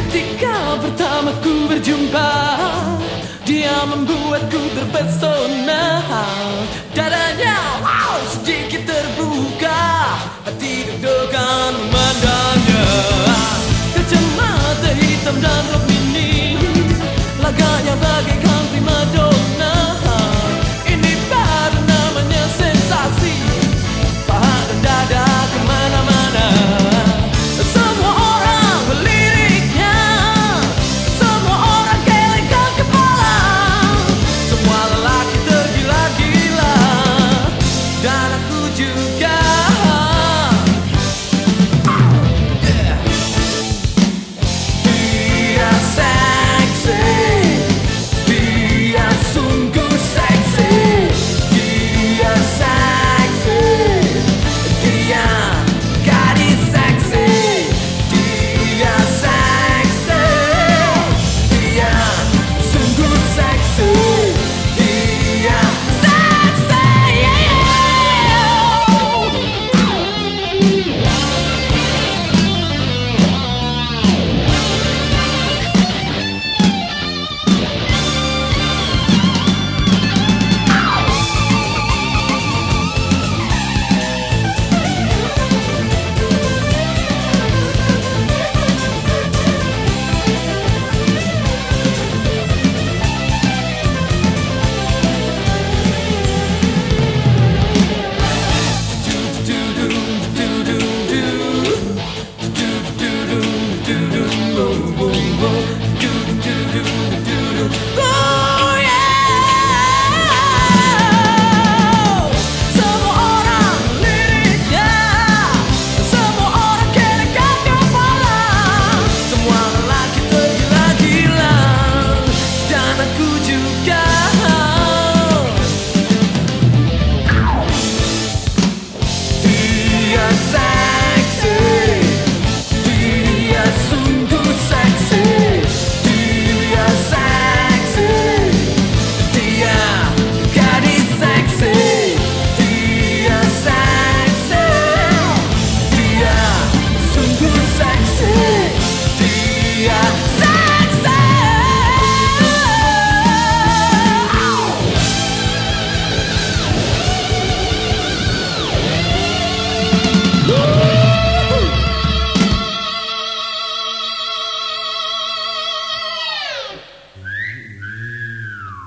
Ketika pertama ku berjumpa Dia membuatku terpesona you got. you juga